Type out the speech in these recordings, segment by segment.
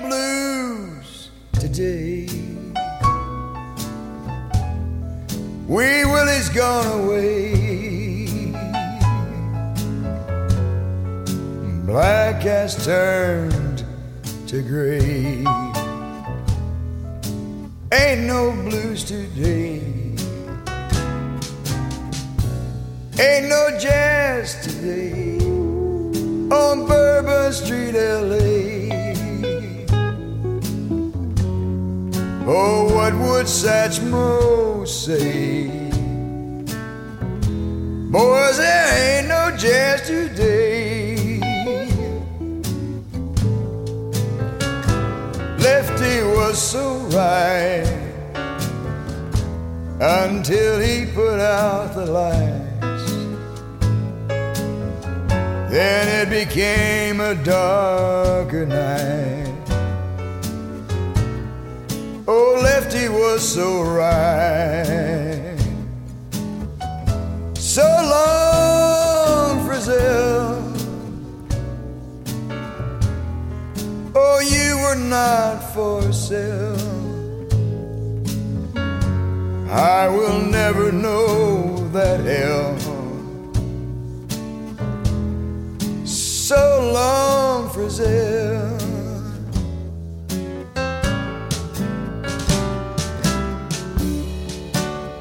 blues today. Wee Willie's gone away. Black has turned to gray. Ain't no blues today. Ain't no jazz today on Bourbon Street, what would Satchmo say? Boys, there ain't no jazz today. Lefty was so right until he put out the lights. Then it became a darker night. Oh, Lefty was so right. So long, Frizzell. Oh, you were not for sale. I will never know that hell. So long, Frizzell.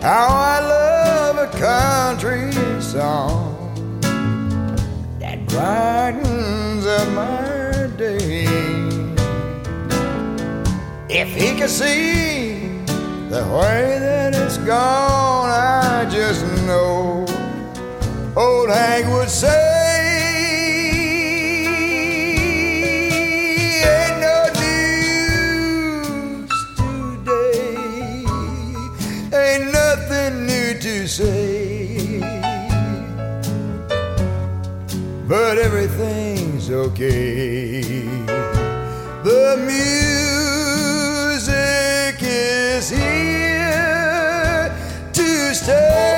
How I love a country song that brightens up my day. If he could see the way that it's gone, I just know old Hank would say. nothing new to say. But everything's okay. The music is here to stay.